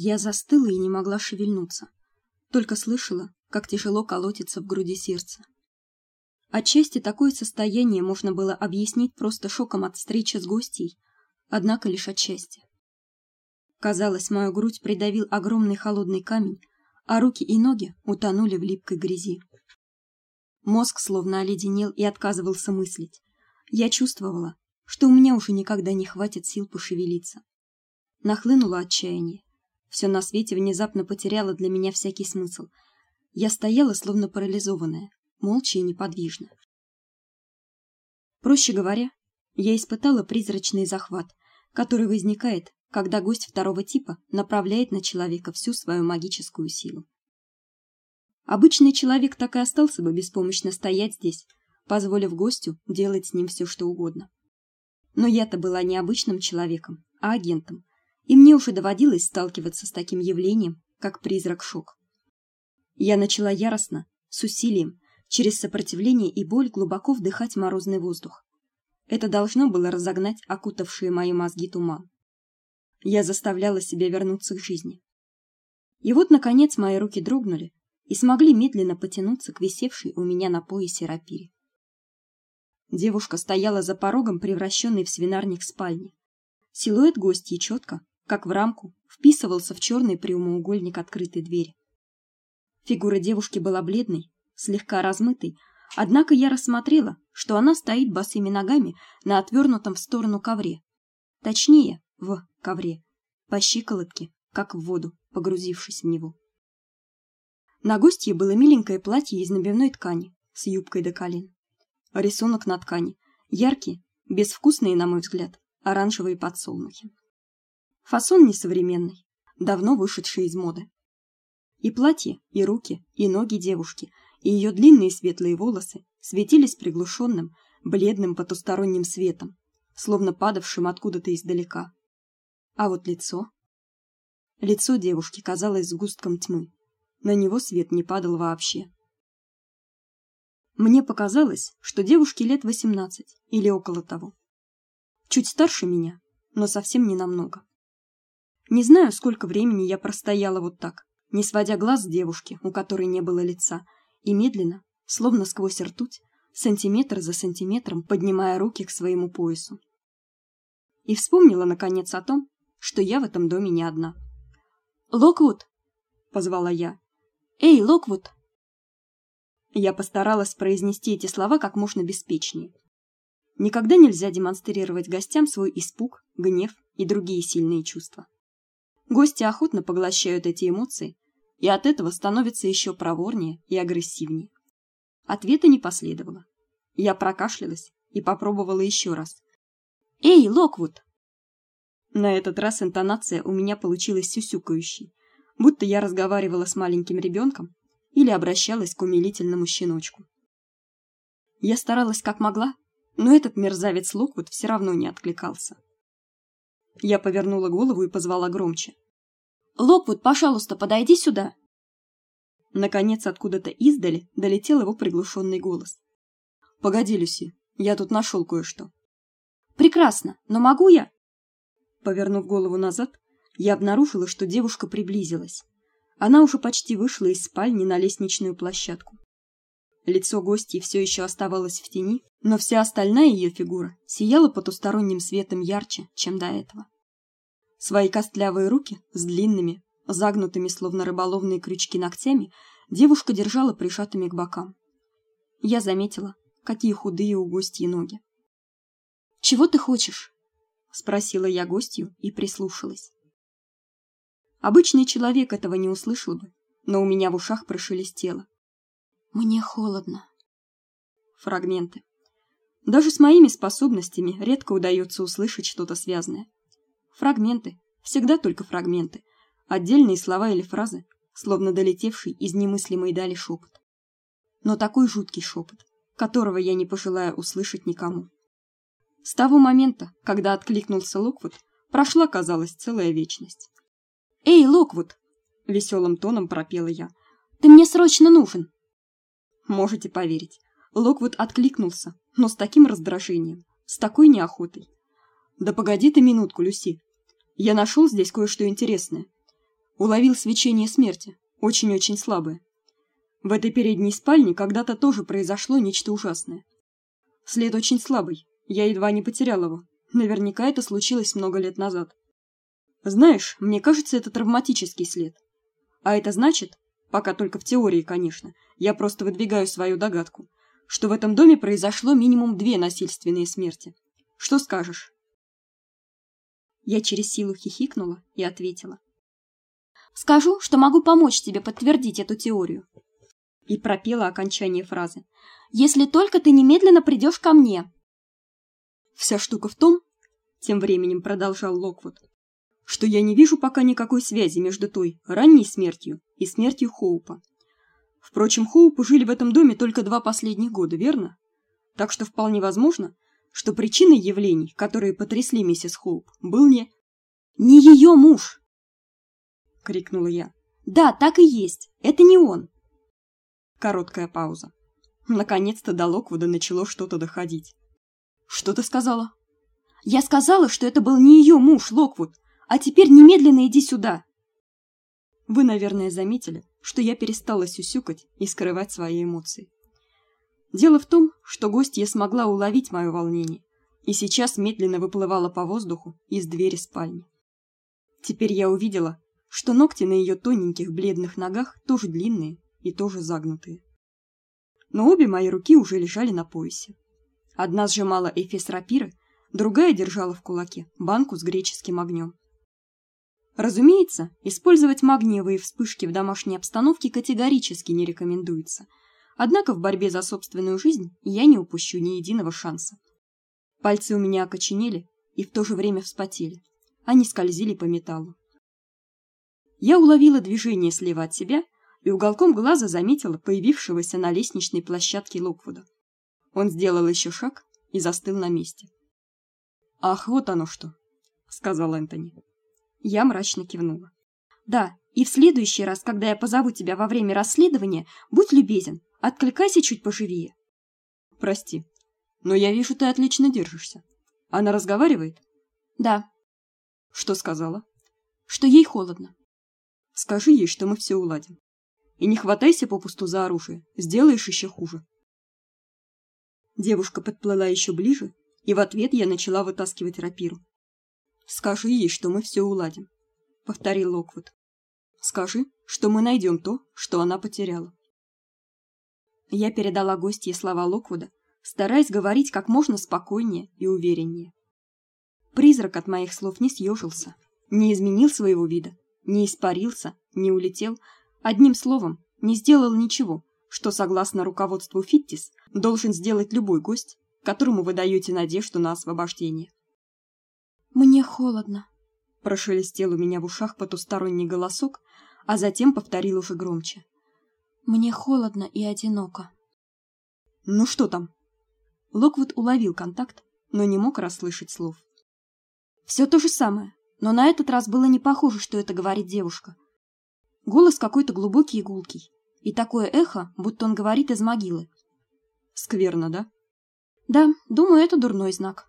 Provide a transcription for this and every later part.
Я застыла и не могла шевельнуться, только слышала, как тяжело колотится в груди сердце. Отчасти такое состояние можно было объяснить просто шоком от встречи с гостьей, однако лишь отчасти. Казалось, мою грудь придавил огромный холодный камень, а руки и ноги утонули в липкой грязи. Мозг словно оледенел и отказывался мыслить. Я чувствовала, что у меня уже никогда не хватит сил пошевелиться. Нахлынуло отчаяние. Все на свете внезапно потеряло для меня всякий смысл. Я стояла словно парализованная, молча и неподвижно. Проще говоря, я испытала призрачный захват, который возникает, когда гость второго типа направляет на человека всю свою магическую силу. Обычный человек так и остался бы беспомощно стоять здесь, позволив гостю делать с ним все, что угодно. Но я-то была не обычным человеком, а агентом, и мне уже доводилось сталкиваться с таким явлением, как призрак-шок. Я начала яростно, с усилием, через сопротивление и боль глубоко вдыхать морозный воздух. Это должно было разогнать окутавшие мои мозги туман. Я заставляла себя вернуться к жизни. И вот наконец мои руки дрогнули, и смогли медленно потянуться к висевшей у меня на поясе рапире. Девушка стояла за порогом, превращенной в свинарник спальни. Силуэт гостьи четко, как в рамку, вписывался в черный прямоугольник открытой двери. Фигура девушки была бледной, слегка размытой, однако я рассмотрела, что она стоит босыми ногами на отвернутом в сторону ковре. Точнее, в ковре, по щиколотке, как в воду, погрузившись в него. На гостье было миленькое платье из набивной ткани с юбкой до колен. Рисунок на ткани яркий, безвкусные, на мой взгляд, оранжевые подсолнухи. Фасон несовременный, давно вышедший из моды. И платье, и руки, и ноги девушки, и ее длинные светлые волосы светились приглушенным, бледным потусторонним светом, словно падавшим откуда-то издалека. А вот лицо, лицо девушки казалось сгустком тьмы, на него свет не падал вообще. Мне показалось, что девушке лет восемнадцать или около того. Чуть старше меня, но совсем не намного. Не знаю, сколько времени я простояла вот так, не сводя глаз с девушки, у которой не было лица, и медленно, словно сквозь ртуть, сантиметр за сантиметром поднимая руки к своему поясу. И вспомнила наконец о том, что я в этом доме не одна. "Локвуд", позвала я. Эй, Локвуд. Я постаралась произнести эти слова как можно беспечнее. Никогда нельзя демонстрировать гостям свой испуг, гнев и другие сильные чувства. Гости охотно поглощают эти эмоции, и от этого становятся еще проворнее и агрессивнее. Ответа не последовало. Я прокашлялась и попробовала еще раз. Эй, Локвуд. На этот раз интонация у меня получилась сюсюкающей, будто я разговаривала с маленьким ребенком или обращалась к умилительному щеночку. Я старалась как могла, но этот мерзавец Локвуд все равно не откликался. Я повернула голову и позвала громче. Локвуд, пожалуйста, подойди сюда. Наконец откуда-то издали долетел его приглушенный голос. Погоди, Люси, я тут нашел кое-что. Прекрасно, но могу я? Повернув голову назад, я обнаружила, что девушка приблизилась. Она уже почти вышла из спальни на лестничную площадку. Лицо гостьи все еще оставалось в тени, но вся остальная ее фигура сияла потусторонним светом ярче, чем до этого. Свои костлявые руки с длинными, загнутыми словно рыболовные крючки ногтями девушка держала прижатыми к бокам. Я заметила, какие худые у гостьи ноги. "Чего ты хочешь?" спросила я гостью и прислушалась. Обычный человек этого не услышал бы, но у меня в ушах прошелестело. Мне холодно. Фрагменты. Даже с моими способностями редко удается услышать что-то связанное. Фрагменты, всегда только фрагменты, отдельные слова или фразы, словно долетевший из немыслимой дали шепот. Но такой жуткий шепот, которого я не пожелаю услышать никому. С того момента, когда откликнулся Локвуд, прошла, казалось, целая вечность. Эй, Локвуд, веселым тоном пропела я. Ты мне срочно нужен. Можете поверить, Локвуд откликнулся, но с таким раздражением, с такой неохотой. Да погоди ты минутку, Люси. Я нашел здесь кое-что интересное. Уловил свечение смерти, очень-очень слабое. В этой передней спальне когда-то тоже произошло нечто ужасное. След очень слабый, я едва не потерял его. Наверняка это случилось много лет назад. Знаешь, мне кажется, это травматический след. А это значит, пока только в теории, конечно, я просто выдвигаю свою догадку, что в этом доме произошло минимум две насильственные смерти. Что скажешь? Я через силу хихикнула и ответила: Скажу, что могу помочь тебе подтвердить эту теорию. И пропела окончание фразы. Если только ты немедленно придешь ко мне. Вся штука в том, тем временем продолжал Локвуд, что я не вижу пока никакой связи между той ранней смертью и смертью Хоупа. Впрочем, Хоупы жили в этом доме только два последних года, верно? Так что вполне возможно, что причиной явлений, которые потрясли миссис Хоуп, был не не ее муж, крикнула я. Да, так и есть. Это не он. Короткая пауза. Наконец-то до Локвуда начало что-то доходить. Что ты сказала? Я сказала, что это был не ее муж, Локвуд. А теперь немедленно иди сюда. Вы, наверное, заметили, что я перестала сюсюкать и скрывать свои эмоции. Дело в том, что гостья смогла уловить мое волнение и сейчас медленно выплывала по воздуху из двери спальни. Теперь я увидела, что ногти на ее тоненьких бледных ногах тоже длинные и тоже загнутые. Но обе мои руки уже лежали на поясе. Одна сжимала эфес рапиры, другая держала в кулаке банку с греческим огнем. Разумеется, использовать магниевые вспышки в домашней обстановке категорически не рекомендуется. Однако в борьбе за собственную жизнь я не упущу ни единого шанса. Пальцы у меня окоченели и в то же время вспотели. Они скользили по металлу. Я уловила движение слева от себя и уголком глаза заметила появившегося на лестничной площадке Локвуда. Он сделал еще шаг и застыл на месте. Ах, вот оно что, сказал Энтони. Я мрачно кивнула. Да, и в следующий раз, когда я позову тебя во время расследования, будь любезен, откликайся чуть поживее. Прости, но я вижу, ты отлично держишься. Она разговаривает? Да. Что сказала? Что ей холодно. Скажи ей, что мы все уладим. И не хватайся попусту за оружие, сделаешь еще хуже. Девушка подплыла еще ближе, и в ответ я начала вытаскивать рапиру. Скажи ей, что мы все уладим, повторил Локвуд. Скажи, что мы найдем то, что она потеряла. Я передала гостье слова Локвуда, стараясь говорить как можно спокойнее и увереннее. Призрак от моих слов не съежился, не изменил своего вида, не испарился, не улетел, одним словом, не сделал ничего, что, согласно руководству Фиттис, должен сделать любой гость, которому вы даете надежду на освобождение. Мне холодно, прошелестел у меня в ушах потусторонний голосок, а затем повторил уже громче. Мне холодно и одиноко. Ну что там? Локвуд уловил контакт, но не мог расслышать слов. Все то же самое, но на этот раз было не похоже, что это говорит девушка. Голос какой-то глубокий и гулкий, и такое эхо, будто он говорит из могилы. Скверно, да? Да, думаю, это дурной знак.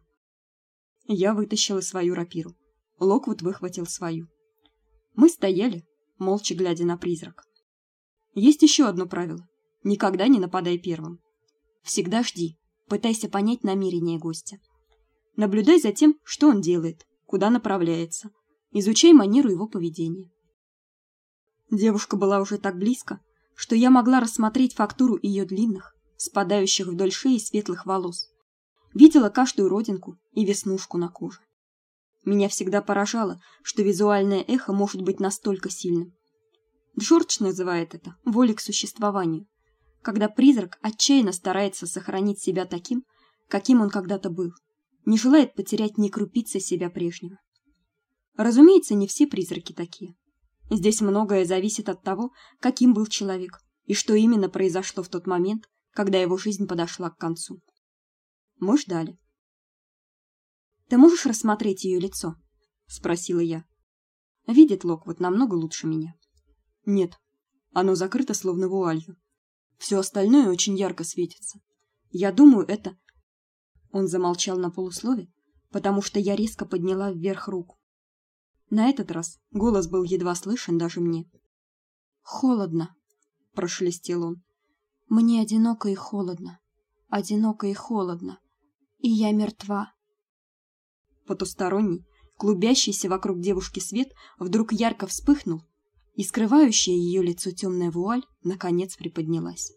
Я вытащила свою рапиру. Локвуд выхватил свою. Мы стояли, молча глядя на призрак. Есть еще одно правило: никогда не нападай первым. Всегда жди, пытайся понять намерения гостя. Наблюдай за тем, что он делает, куда направляется. Изучай манеру его поведения. Девушка была уже так близко, что я могла рассмотреть фактуру ее длинных, спадающих вдоль шеи светлых волос. Видела каждую родинку и веснушку на коже. Меня всегда поражало, что визуальное эхо может быть настолько сильным. Джордж называет это волей к существованию, когда призрак отчаянно старается сохранить себя таким, каким он когда-то был не желает потерять ни крупицы себя прежнего. Разумеется, не все призраки такие. Здесь многое зависит от того, каким был человек и что именно произошло в тот момент, когда его жизнь подошла к концу. Мы ждали. Ты можешь рассмотреть ее лицо, спросила я. Видит Локвуд намного лучше меня. Нет. Оно закрыто словно вуалью. Все остальное очень ярко светится. Я думаю, это он замолчал на полуслове, потому что я резко подняла вверх руку. На этот раз голос был едва слышен даже мне. Холодно, прошелестел он. Мне одиноко и холодно. Одиноко и холодно. И я мертва. Потусторонний, клубящийся вокруг девушки свет вдруг ярко вспыхнул, и скрывающая ее лицо темная вуаль наконец приподнялась.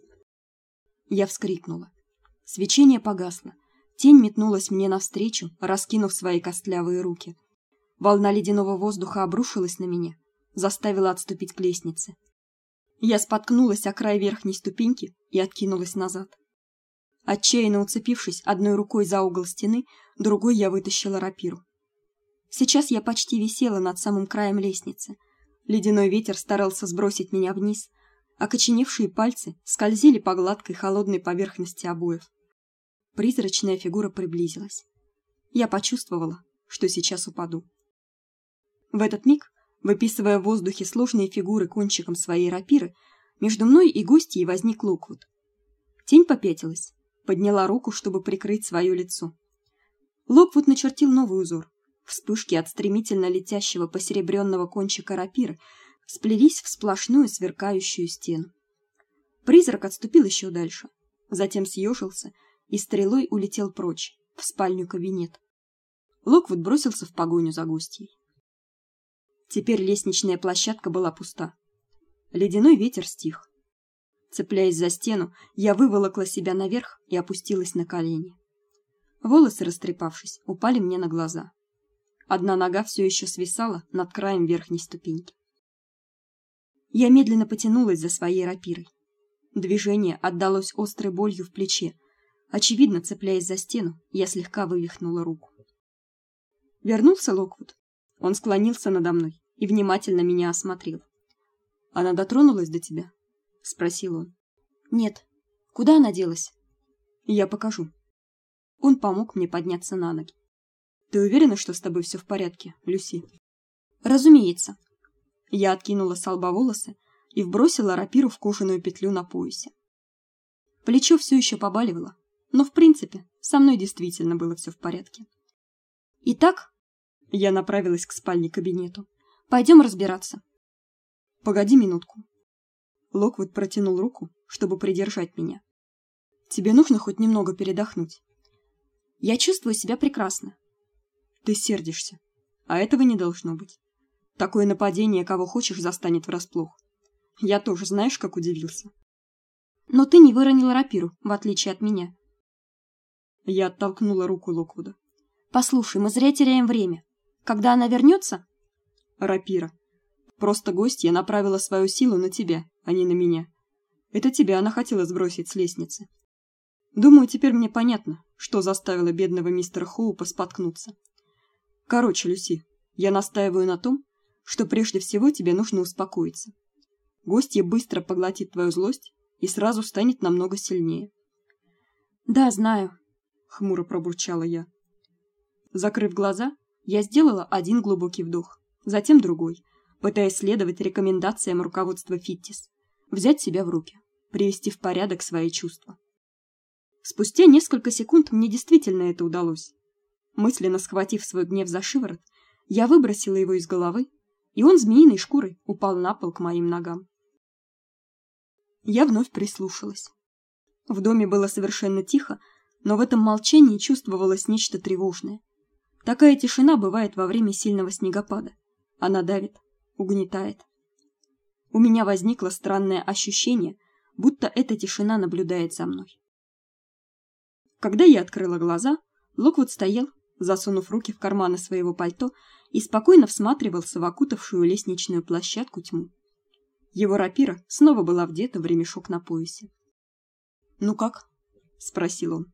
Я вскрикнула. Свечение погасло. Тень метнулась мне навстречу, раскинув свои костлявые руки. Волна ледяного воздуха обрушилась на меня, заставила отступить к лестнице. Я споткнулась о край верхней ступеньки и откинулась назад. Отчаянно уцепившись одной рукой за угол стены, другой я вытащила рапиру. Сейчас я почти висела над самым краем лестницы. Ледяной ветер старался сбросить меня вниз, а коченевшие пальцы скользили по гладкой холодной поверхности обоев. Призрачная фигура приблизилась. Я почувствовала, что сейчас упаду. В этот миг, выписывая в воздухе сложные фигуры кончиком своей рапиры, между мной и гостьей возник Локвуд. Тень попятилась, подняла руку, чтобы прикрыть свое лицо. Локвуд начертил новый узор. Вспышки от стремительно летящего посеребренного кончика рапиры сплелись в сплошную сверкающую стену. Призрак отступил еще дальше, затем съежился и стрелой улетел прочь, в спальню-кабинет. Локвуд бросился в погоню за гостьей. Теперь лестничная площадка была пуста. Ледяной ветер стих. Цепляясь за стену, я выволокла себя наверх и опустилась на колени. Волосы, растрепавшись, упали мне на глаза. Одна нога все еще свисала над краем верхней ступеньки. Я медленно потянулась за своей рапирой. Движение отдалось острой болью в плече. Очевидно, цепляясь за стену, я слегка вывихнула руку. Вернулся Локвуд. Он склонился надо мной и внимательно меня осмотрел. Она дотронулась до тебя? Спросил он. Нет. Куда она делась? Я покажу. Он помог мне подняться на ноги. Ты уверена, что с тобой все в порядке, Люси? Разумеется. Я откинула с лба волосы и вбросила рапиру в кожаную петлю на поясе. Плечо все еще побаливало, но в принципе, со мной действительно было все в порядке. Итак, я направилась к спальне кабинету. Пойдем разбираться. Погоди минутку. Локвуд протянул руку, чтобы придержать меня. Тебе нужно хоть немного передохнуть. Я чувствую себя прекрасно. Ты сердишься, а этого не должно быть. Такое нападение, кого хочешь, застанет врасплох. Я тоже, знаешь, как удивился. Но ты не выронил рапиру, в отличие от меня. Я оттолкнула руку Локвуда. Послушай, мы зря теряем время. Когда она вернется, рапира. Просто гостья направила свою силу на тебя, а не на меня. Это тебя она хотела сбросить с лестницы. Думаю, теперь мне понятно, что заставило бедного мистера Хоупа споткнуться. Короче, Люси, я настаиваю на том, что прежде всего тебе нужно успокоиться. Гостья быстро поглотит твою злость и сразу станет намного сильнее. Да, знаю, хмуро пробурчала я. Закрыв глаза, я сделала один глубокий вдох затем другой, пытаясь следовать рекомендациям руководства Фиттис, взять себя в руки, привести в порядок свои чувства. Спустя несколько секунд мне действительно это удалось. Мысленно схватив свой гнев за шиворот, я выбросила его из головы, и он змеиной шкурой упал на пол к моим ногам. Я вновь прислушалась. В доме было совершенно тихо, но в этом молчании чувствовалось нечто тревожное. Такая тишина бывает во время сильного снегопада. Она давит, угнетает. У меня возникло странное ощущение, будто эта тишина наблюдает за мной. Когда я открыла глаза, Локвуд стоял, засунув руки в карманы своего пальто и спокойно всматривался в окутавшую лестничную площадку тьму. Его рапира снова была вдета в ремешок на поясе. "Ну как?" спросил он.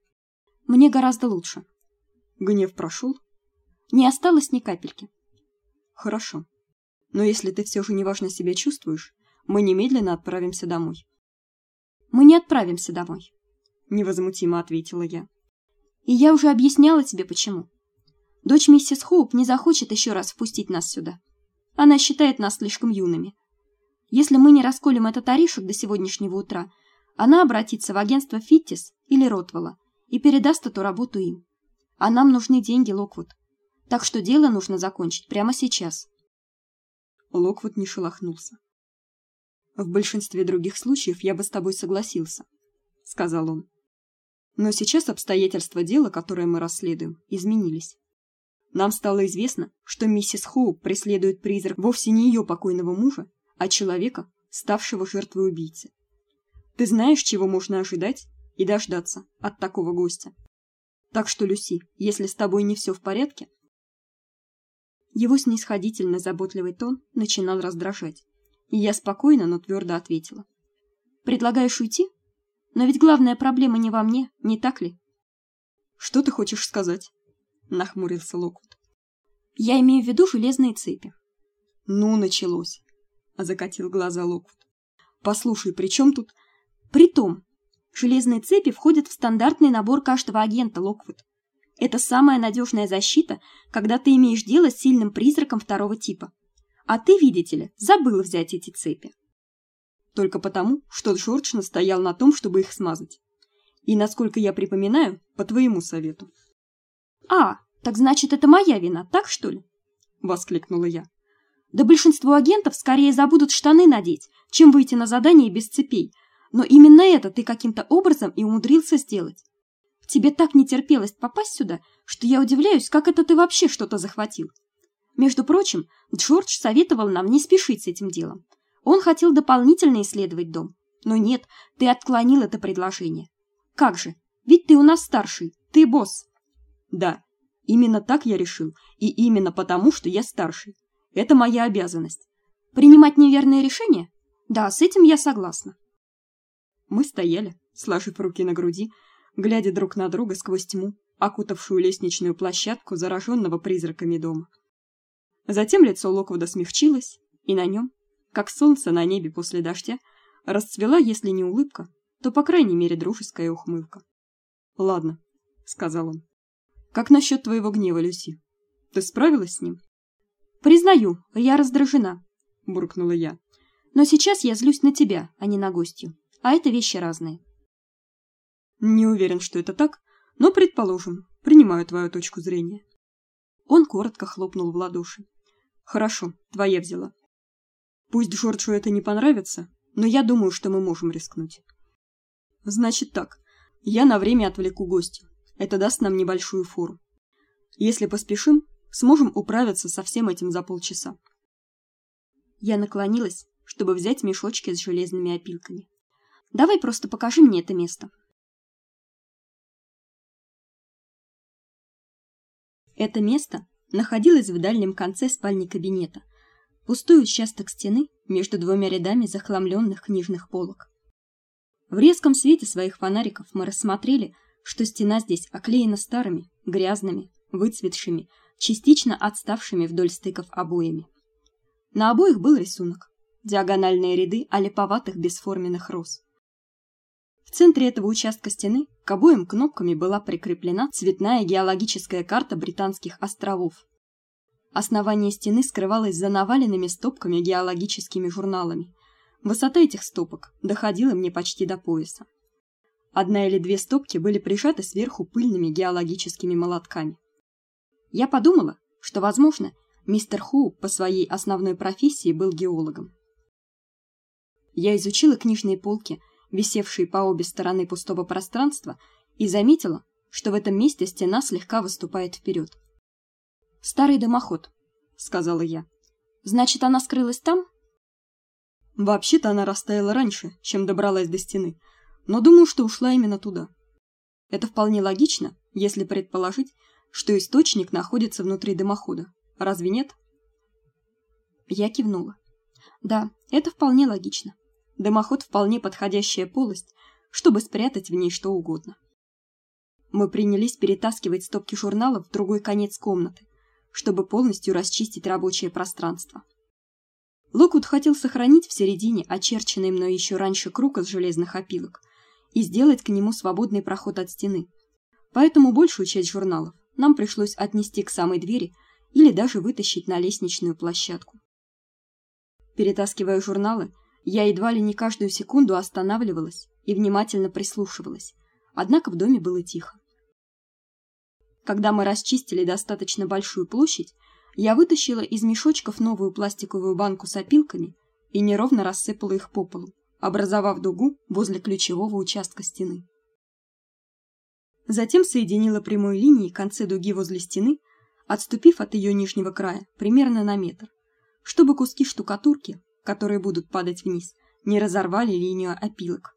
"Мне гораздо лучше". Гнев прошел, не осталось ни капельки. Хорошо. Но если ты все же неважно себя чувствуешь, мы немедленно отправимся домой. Мы не отправимся домой, невозмутимо ответила я. И я уже объясняла тебе почему. Дочь миссис Хоуп не захочет еще раз впустить нас сюда. Она считает нас слишком юными. Если мы не расколем этот орешек до сегодняшнего утра, она обратится в агентство Фиттис или Ротвелла и передаст эту работу им. А нам нужны деньги, Локвуд. Так что дело нужно закончить прямо сейчас. Локвуд не шелохнулся. В большинстве других случаев я бы с тобой согласился, сказал он. Но сейчас обстоятельства дела, которое мы расследуем, изменились. Нам стало известно, что миссис Хоуп преследует призрак вовсе не ее покойного мужа, а человека, ставшего жертвой убийцы. Ты знаешь, чего можно ожидать и дождаться от такого гостя. Так что, Люси, если с тобой не все в порядке, его снисходительно заботливый тон начинал раздражать, и я спокойно, но твердо ответила: "Предлагаешь уйти? Но ведь главная проблема не во мне, не так ли?" "Что ты хочешь сказать?" нахмурился Локвуд. "Я имею в виду железные цепи". "Ну, началось", закатил глаза Локвуд. "Послушай, при чем тут Притом, железные цепи входят в стандартный набор каждого агента Локвуд. Это самая надежная защита, когда ты имеешь дело с сильным призраком второго типа. А ты, видите ли, забыл взять эти цепи. Только потому, что Джордж настоял на том, чтобы их смазать. И, насколько я припоминаю, по твоему совету. А, так значит, это моя вина, так что ли? воскликнула я. Да большинство агентов скорее забудут штаны надеть, чем выйти на задание без цепей. Но именно это ты каким-то образом и умудрился сделать. Тебе так не терпелось попасть сюда, что я удивляюсь, как это ты вообще что-то захватил. Между прочим, Джордж советовал нам не спешить с этим делом. Он хотел дополнительно исследовать дом. Но нет, ты отклонил это предложение. Как же? Ведь ты у нас старший, ты босс. Да, именно так я решил, и именно потому, что я старший. Это моя обязанность. Принимать неверные решения? Да, с этим я согласна. Мы стояли, сложив руки на груди, глядя друг на друга сквозь тьму, окутавшую лестничную площадку зараженного призраками дома. Затем лицо Локвуда смягчилось, и на нем, как солнце на небе после дождя, расцвела, если не улыбка, то по крайней мере дружеская ухмылка. "Ладно", сказал он. "Как насчет твоего гнева, Люси? Ты справилась с ним?" "Признаю, я раздражена", буркнула я. "Но сейчас я злюсь на тебя, а не на гостью, а это вещи разные". Не уверен, что это так, но предположим, принимаю твою точку зрения. Он коротко хлопнул в ладоши. Хорошо, твоя взяла. Пусть Джорджу это не понравится, но я думаю, что мы можем рискнуть. Значит так. Я на время отвлеку гостя. Это даст нам небольшую фору. Если поспешим, сможем управиться со всем этим за полчаса. Я наклонилась, чтобы взять мешочки с железными опилками. Давай просто покажи мне это место. Это место находилось в дальнем конце спальни кабинета. Пустой участок стены между двумя рядами захламленных книжных полок. В резком свете своих фонариков мы рассмотрели, что стена здесь оклеена старыми, грязными, выцветшими, частично отставшими вдоль стыков обоями. На обоих был рисунок: диагональные ряды олиповатых бесформенных роз. В центре этого участка стены к обоим кнопками была прикреплена цветная геологическая карта британских островов. Основание стены скрывалось за наваленными стопками геологическими журналами. Высота этих стопок доходила мне почти до пояса. Одна или две стопки были прижаты сверху пыльными геологическими молотками. Я подумала, что, возможно, мистер Ху по своей основной профессии был геологом. Я изучила книжные полки висевшие по обе стороны пустого пространства, и заметила, что в этом месте стена слегка выступает вперед. Старый дымоход, сказала я. Значит, она скрылась там? Вообще-то она растаяла раньше, чем добралась до стены, но думаю, что ушла именно туда. Это вполне логично, если предположить, что источник находится внутри дымохода. Разве нет? Я кивнула. Да, это вполне логично. Дымоход вполне подходящая полость, чтобы спрятать в ней что угодно. Мы принялись перетаскивать стопки журналов в другой конец комнаты, чтобы полностью расчистить рабочее пространство. Локвуд хотел сохранить в середине очерченный мной еще раньше круг из железных опилок и сделать к нему свободный проход от стены. Поэтому большую часть журналов нам пришлось отнести к самой двери или даже вытащить на лестничную площадку. Перетаскивая журналы, я едва ли не каждую секунду останавливалась и внимательно прислушивалась. Однако в доме было тихо. Когда мы расчистили достаточно большую площадь, Я вытащила из мешочков новую пластиковую банку с опилками и неровно рассыпала их по полу, образовав дугу возле ключевого участка стены. Затем соединила прямой линией концы дуги возле стены, отступив от ее нижнего края примерно на метр, чтобы куски штукатурки, которые будут падать вниз, не разорвали линию опилок.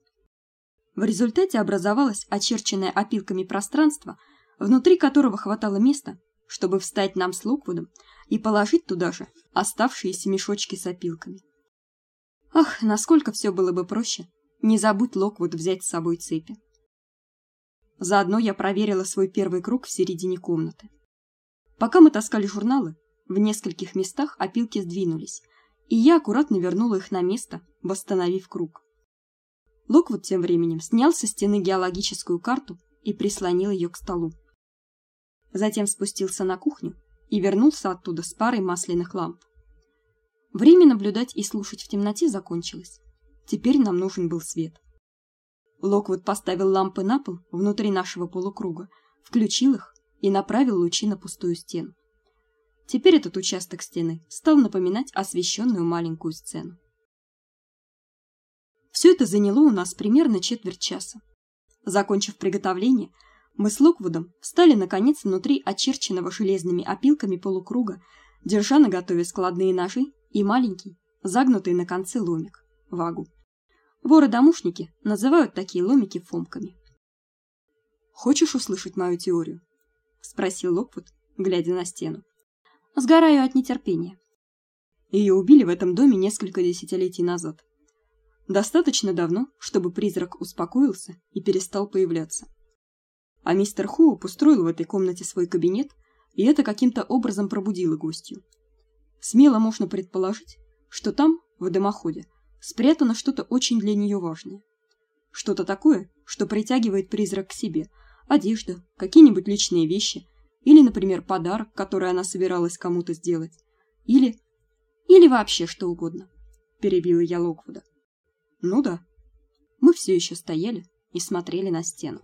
В результате образовалось очерченное опилками пространство, внутри которого хватало места, чтобы встать нам с Локвудом и положить туда же оставшиеся мешочки с опилками. Ах, насколько все было бы проще. Не забудь Локвуд взять с собой цепи. Заодно я проверила свой первый круг в середине комнаты. Пока мы таскали журналы, в нескольких местах опилки сдвинулись, и я аккуратно вернула их на место, восстановив круг. Локвуд тем временем снял со стены геологическую карту и прислонил ее к столу. Затем спустился на кухню и вернулся оттуда с парой масляных ламп. Время наблюдать и слушать в темноте закончилось. Теперь нам нужен был свет. Локвуд поставил лампы на пол внутри нашего полукруга, включил их и направил лучи на пустую стену. Теперь этот участок стены стал напоминать освещенную маленькую сцену. Все это заняло у нас примерно четверть часа. Закончив приготовление, мы с Локвудом встали наконец внутри очерченного железными опилками полукруга, держа наготове складные ножи и маленький, загнутый на конце ломик вагу. Воры-домушники называют такие ломики фомками. Хочешь услышать мою теорию? спросил Локвуд, глядя на стену. Сгораю от нетерпения. Ее убили в этом доме несколько десятилетий назад. Достаточно давно, чтобы призрак успокоился и перестал появляться. А мистер Хоуп устроил в этой комнате свой кабинет, и это каким-то образом пробудило гостью. Смело можно предположить, что там, в дымоходе, спрятано что-то очень для нее важное. Что-то такое, что притягивает призрак к себе: одежда, какие-нибудь личные вещи или, например, подарок, который она собиралась кому-то сделать, или или вообще что угодно. Перебила я Локвуда. Ну да. Мы все еще стояли и смотрели на стену.